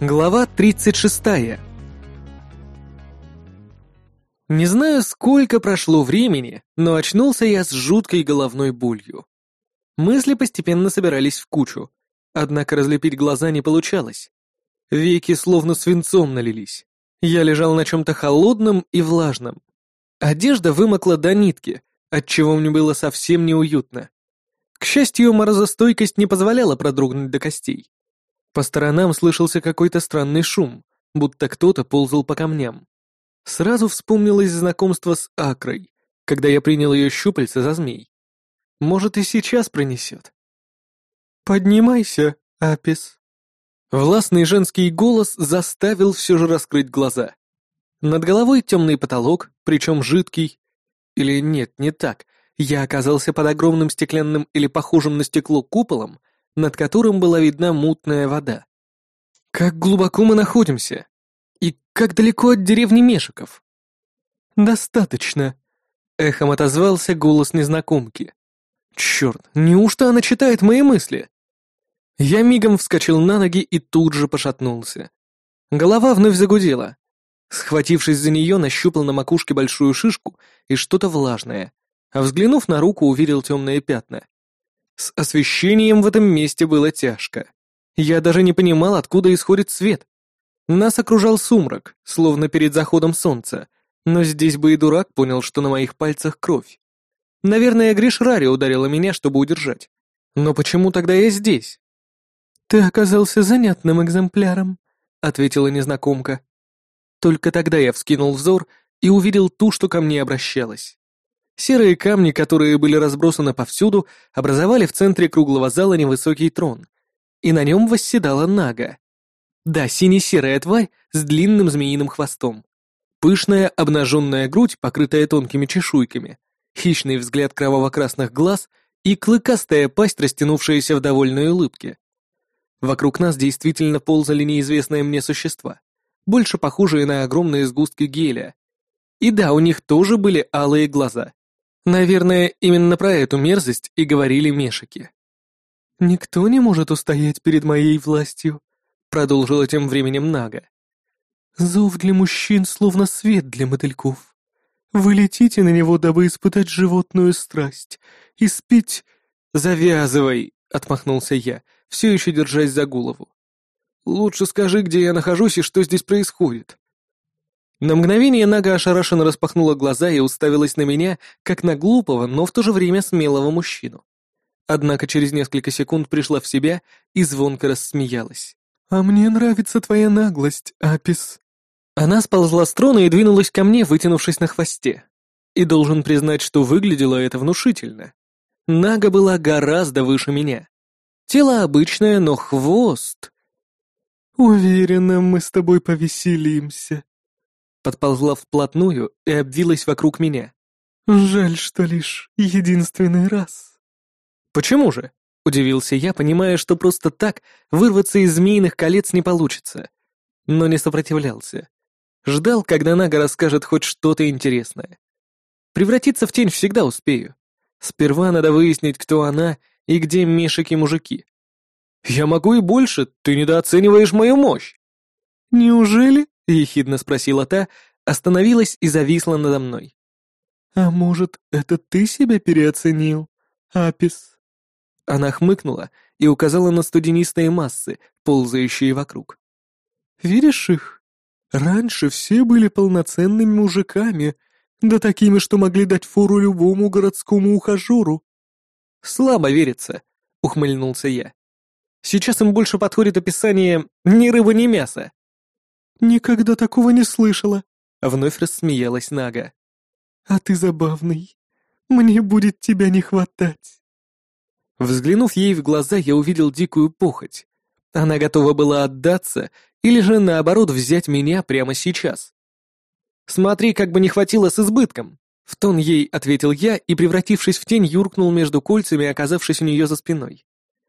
Глава 36. Не знаю, сколько прошло времени, но очнулся я с жуткой головной болью. Мысли постепенно собирались в кучу, однако разлепить глаза не получалось. Веки словно свинцом налились. Я лежал на чем-то холодном и влажном. Одежда вымокла до нитки, отчего мне было совсем неуютно. К счастью, морозостойкость не позволяла продрогнуть до костей. По сторонам слышался какой-то странный шум, будто кто-то ползал по камням. Сразу вспомнилось знакомство с Акрой, когда я принял ее щупальца за змей. Может, и сейчас пронесет. «Поднимайся, Апис». Властный женский голос заставил все же раскрыть глаза. Над головой темный потолок, причем жидкий. Или нет, не так. Я оказался под огромным стеклянным или похожим на стекло куполом, над которым была видна мутная вода. Как глубоко мы находимся? И как далеко от деревни Мешиков? Достаточно. Эхом отозвался голос незнакомки. Черт, неужто она читает мои мысли? Я мигом вскочил на ноги и тут же пошатнулся. Голова вновь загудела. Схватившись за нее, нащупал на макушке большую шишку и что-то влажное, а взглянув на руку, увидел темные пятна. С освещением в этом месте было тяжко. Я даже не понимал, откуда исходит свет. Нас окружал сумрак, словно перед заходом солнца, но здесь бы и дурак понял, что на моих пальцах кровь. Наверное, Гриш Рари ударила меня, чтобы удержать. Но почему тогда я здесь? «Ты оказался занятным экземпляром», — ответила незнакомка. Только тогда я вскинул взор и увидел ту, что ко мне обращалась. Серые камни, которые были разбросаны повсюду, образовали в центре круглого зала невысокий трон, и на нем восседала Нага. Да, сине-серая тварь с длинным змеиным хвостом. Пышная обнаженная грудь, покрытая тонкими чешуйками, хищный взгляд кроваво-красных глаз и клыкастая пасть, растянувшаяся в довольной улыбке. Вокруг нас действительно ползали неизвестные мне существа, больше похожие на огромные сгустки геля. И да, у них тоже были алые глаза. Наверное, именно про эту мерзость и говорили мешики. «Никто не может устоять перед моей властью», — продолжила тем временем Нага. «Зов для мужчин словно свет для мотыльков. Вы летите на него, дабы испытать животную страсть и спить...» «Завязывай», — отмахнулся я, все еще держась за голову. «Лучше скажи, где я нахожусь и что здесь происходит». На мгновение Нага ошарашенно распахнула глаза и уставилась на меня, как на глупого, но в то же время смелого мужчину. Однако через несколько секунд пришла в себя и звонко рассмеялась. «А мне нравится твоя наглость, Апис». Она сползла с трона и двинулась ко мне, вытянувшись на хвосте. И должен признать, что выглядело это внушительно. Нага была гораздо выше меня. Тело обычное, но хвост... «Уверена, мы с тобой повеселимся», подползла вплотную и обвилась вокруг меня. «Жаль, что лишь единственный раз». «Почему же?» — удивился я, понимая, что просто так вырваться из змеиных колец не получится. Но не сопротивлялся. Ждал, когда Нага расскажет хоть что-то интересное. Превратиться в тень всегда успею. Сперва надо выяснить, кто она и где Мишек-мужики. Я могу и больше, ты недооцениваешь мою мощь. Неужели? — ехидно спросила та, остановилась и зависла надо мной. «А может, это ты себя переоценил, Апис?» Она хмыкнула и указала на студенистые массы, ползающие вокруг. «Видишь их? Раньше все были полноценными мужиками, да такими, что могли дать фору любому городскому ухажеру». «Слабо верится», — ухмыльнулся я. «Сейчас им больше подходит описание «ни рыба, ни мясо». «Никогда такого не слышала», — вновь рассмеялась Нага. «А ты забавный. Мне будет тебя не хватать». Взглянув ей в глаза, я увидел дикую похоть. Она готова была отдаться или же, наоборот, взять меня прямо сейчас. «Смотри, как бы не хватило с избытком», — в тон ей ответил я и, превратившись в тень, юркнул между кольцами, оказавшись у нее за спиной.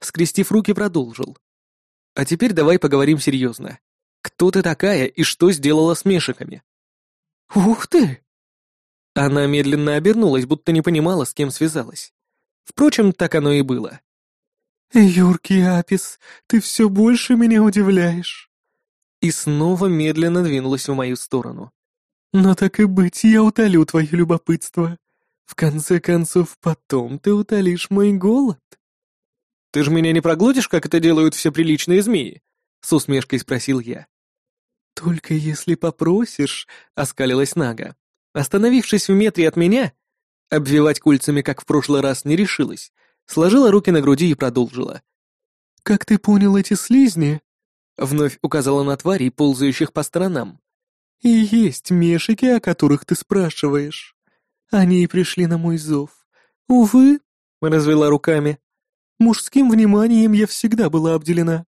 Скрестив руки, продолжил. «А теперь давай поговорим серьезно. Кто ты такая и что сделала с мешиками?» «Ух ты!» Она медленно обернулась, будто не понимала, с кем связалась. Впрочем, так оно и было. «Юркий Апис, ты все больше меня удивляешь. и снова медленно двинулась в мою сторону. «Но так и быть, я утолю твое любопытство. В конце концов, потом ты утолишь мой голод». «Ты же меня не проглотишь, как это делают все приличные змеи?» — с усмешкой спросил я. «Только если попросишь», — оскалилась Нага. Остановившись в метре от меня, обвивать кольцами, как в прошлый раз, не решилась, сложила руки на груди и продолжила. «Как ты понял эти слизни?» Вновь указала на тварей, ползающих по сторонам. «И есть мешики, о которых ты спрашиваешь. Они и пришли на мой зов. Увы», — развела руками, — «мужским вниманием я всегда была обделена.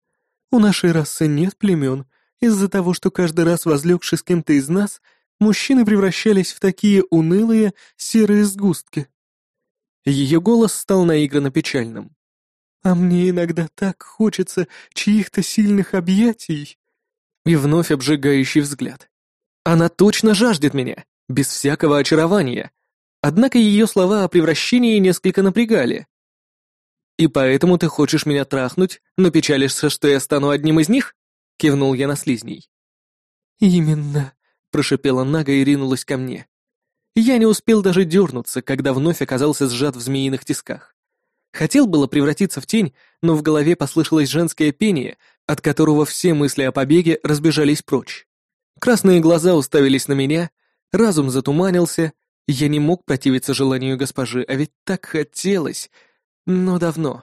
У нашей расы нет племен, из-за того, что каждый раз возлегший с кем-то из нас, мужчины превращались в такие унылые серые сгустки». Ее голос стал наигранно печальным. А мне иногда так хочется чьих-то сильных объятий. И вновь обжигающий взгляд. Она точно жаждет меня, без всякого очарования. Однако ее слова о превращении несколько напрягали. «И поэтому ты хочешь меня трахнуть, но печалишься, что я стану одним из них?» — кивнул я на слизней. «Именно», — прошипела Нага и ринулась ко мне. Я не успел даже дернуться, когда вновь оказался сжат в змеиных тисках. Хотел было превратиться в тень, но в голове послышалось женское пение, от которого все мысли о побеге разбежались прочь. Красные глаза уставились на меня, разум затуманился, я не мог противиться желанию госпожи, а ведь так хотелось, но давно.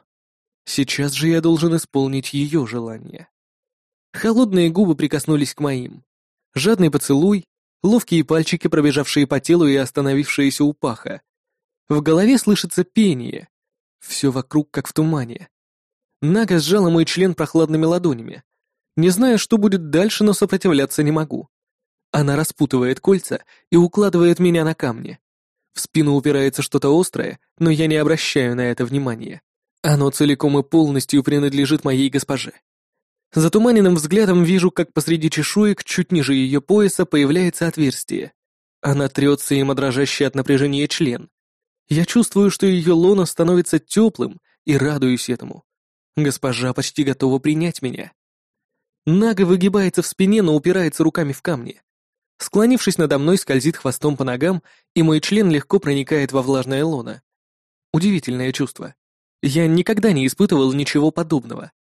Сейчас же я должен исполнить ее желание. Холодные губы прикоснулись к моим. Жадный поцелуй, ловкие пальчики, пробежавшие по телу и остановившиеся у паха. В голове слышится пение, все вокруг как в тумане. Нага сжала мой член прохладными ладонями. Не знаю, что будет дальше, но сопротивляться не могу. Она распутывает кольца и укладывает меня на камни. В спину упирается что-то острое, но я не обращаю на это внимания. Оно целиком и полностью принадлежит моей госпоже. Затуманенным взглядом вижу, как посреди чешуек, чуть ниже ее пояса, появляется отверстие. Она трется им дрожащий от напряжения член. Я чувствую, что ее лоно становится теплым и радуюсь этому. Госпожа почти готова принять меня. Нага выгибается в спине, но упирается руками в камни. Склонившись надо мной, скользит хвостом по ногам, и мой член легко проникает во влажное лоно. Удивительное чувство. Я никогда не испытывал ничего подобного.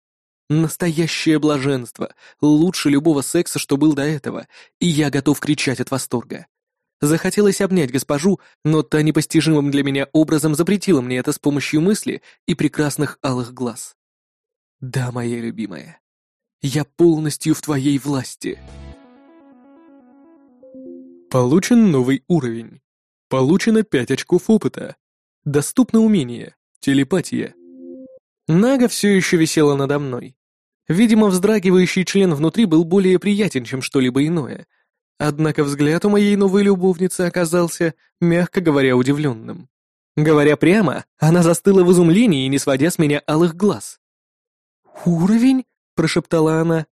Настоящее блаженство, лучше любого секса, что был до этого, и я готов кричать от восторга. Захотелось обнять госпожу, но та непостижимым для меня образом запретила мне это с помощью мысли и прекрасных алых глаз. «Да, моя любимая, я полностью в твоей власти». Получен новый уровень. Получено 5 очков опыта. Доступно умение. Телепатия. Нага все еще висела надо мной. Видимо, вздрагивающий член внутри был более приятен, чем что-либо иное — Однако взгляд у моей новой любовницы оказался, мягко говоря, удивленным. Говоря прямо, она застыла в изумлении, не сводя с меня алых глаз. «Уровень?» — прошептала она.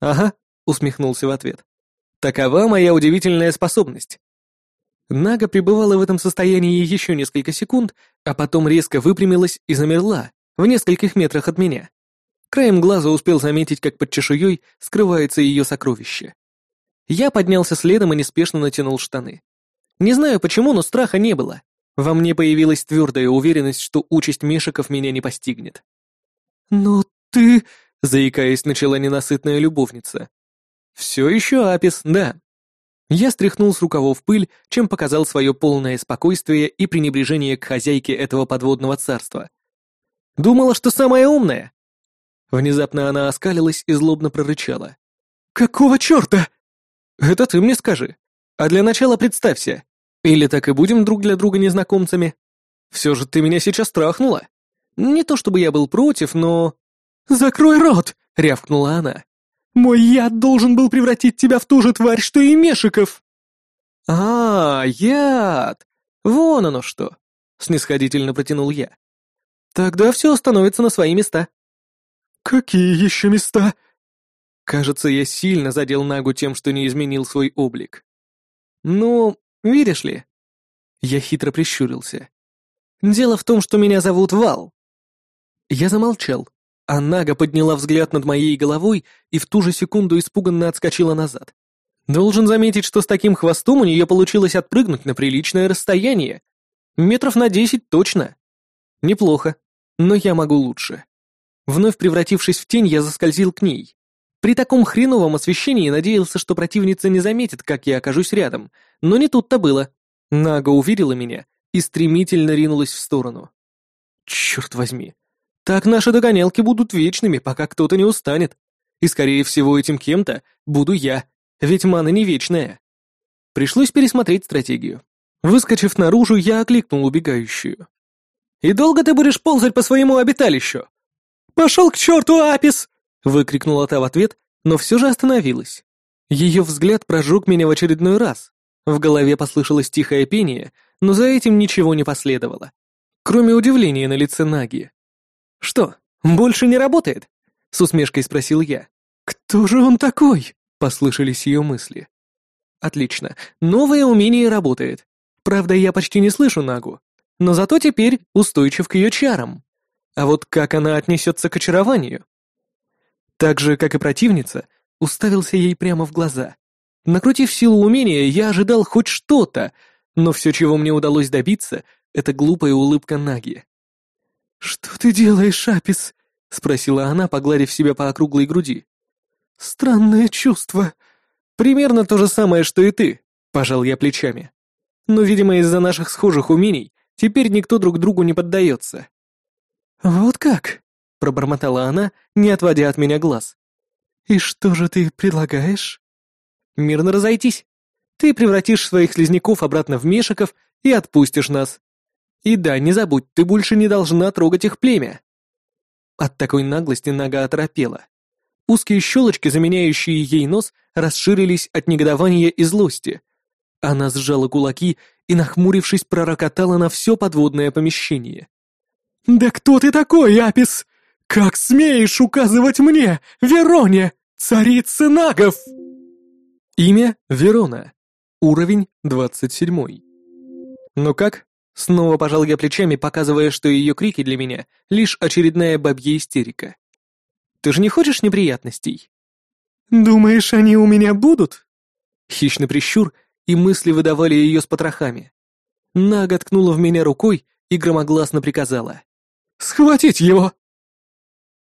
«Ага», — усмехнулся в ответ. «Такова моя удивительная способность». Нага пребывала в этом состоянии еще несколько секунд, а потом резко выпрямилась и замерла, в нескольких метрах от меня. Краем глаза успел заметить, как под чешуей скрывается ее сокровище. Я поднялся следом и неспешно натянул штаны. Не знаю почему, но страха не было. Во мне появилась твердая уверенность, что участь Мешиков меня не постигнет. «Но ты...» — заикаясь, начала ненасытная любовница. «Все еще Апис, да». Я стряхнул с рукавов пыль, чем показал свое полное спокойствие и пренебрежение к хозяйке этого подводного царства. «Думала, что самая умная!» Внезапно она оскалилась и злобно прорычала. «Какого черта?» «Это ты мне скажи. А для начала представься. Или так и будем друг для друга незнакомцами? Все же ты меня сейчас трахнула. Не то чтобы я был против, но...» «Закрой рот!» — рявкнула она. «Мой яд должен был превратить тебя в ту же тварь, что и Мешиков!» «А, яд! Вон оно что!» — снисходительно протянул я. «Тогда все становится на свои места». «Какие еще места?» Кажется, я сильно задел Нагу тем, что не изменил свой облик. Ну, видишь ли? Я хитро прищурился. Дело в том, что меня зовут Вал. Я замолчал. а Нага подняла взгляд над моей головой и в ту же секунду испуганно отскочила назад. Должен заметить, что с таким хвостом у нее получилось отпрыгнуть на приличное расстояние. Метров на десять точно. Неплохо, но я могу лучше. Вновь превратившись в тень, я заскользил к ней. При таком хреновом освещении надеялся, что противница не заметит, как я окажусь рядом, но не тут-то было. Нага увидела меня и стремительно ринулась в сторону. Черт возьми, так наши догонялки будут вечными, пока кто-то не устанет. И, скорее всего, этим кем-то буду я, ведь мана не вечная. Пришлось пересмотреть стратегию. Выскочив наружу, я окликнул убегающую. «И долго ты будешь ползать по своему обиталищу?» «Пошел к черту, Апис!» — выкрикнула та в ответ, но все же остановилась. Ее взгляд прожег меня в очередной раз. В голове послышалось тихое пение, но за этим ничего не последовало. Кроме удивления на лице Наги. «Что, больше не работает?» — с усмешкой спросил я. «Кто же он такой?» — послышались ее мысли. «Отлично. Новое умение работает. Правда, я почти не слышу Нагу, но зато теперь устойчив к ее чарам. А вот как она отнесется к очарованию?» Так же, как и противница, уставился ей прямо в глаза. Накрутив силу умения, я ожидал хоть что-то, но все, чего мне удалось добиться, это глупая улыбка Наги. «Что ты делаешь, Апис?» — спросила она, погладив себя по округлой груди. «Странное чувство». «Примерно то же самое, что и ты», — пожал я плечами. «Но, видимо, из-за наших схожих умений теперь никто друг другу не поддается». «Вот как?» — пробормотала она, не отводя от меня глаз. «И что же ты предлагаешь?» «Мирно разойтись. Ты превратишь своих слизняков обратно в мешиков и отпустишь нас. И да, не забудь, ты больше не должна трогать их племя. От такой наглости нога оторопела. Узкие щелочки, заменяющие ей нос, расширились от негодования и злости. Она сжала кулаки и, нахмурившись, пророкотала на все подводное помещение. «Да кто ты такой, Апис? Как смеешь указывать мне, Вероне, царице нагов?» Имя — Верона. Уровень — двадцать седьмой. «Ну как, Снова пожал я плечами, показывая, что ее крики для меня — лишь очередная бабья истерика. «Ты же не хочешь неприятностей?» «Думаешь, они у меня будут?» Хищный прищур, и мысли выдавали ее с потрохами. Нага ткнула в меня рукой и громогласно приказала. «Схватить его!»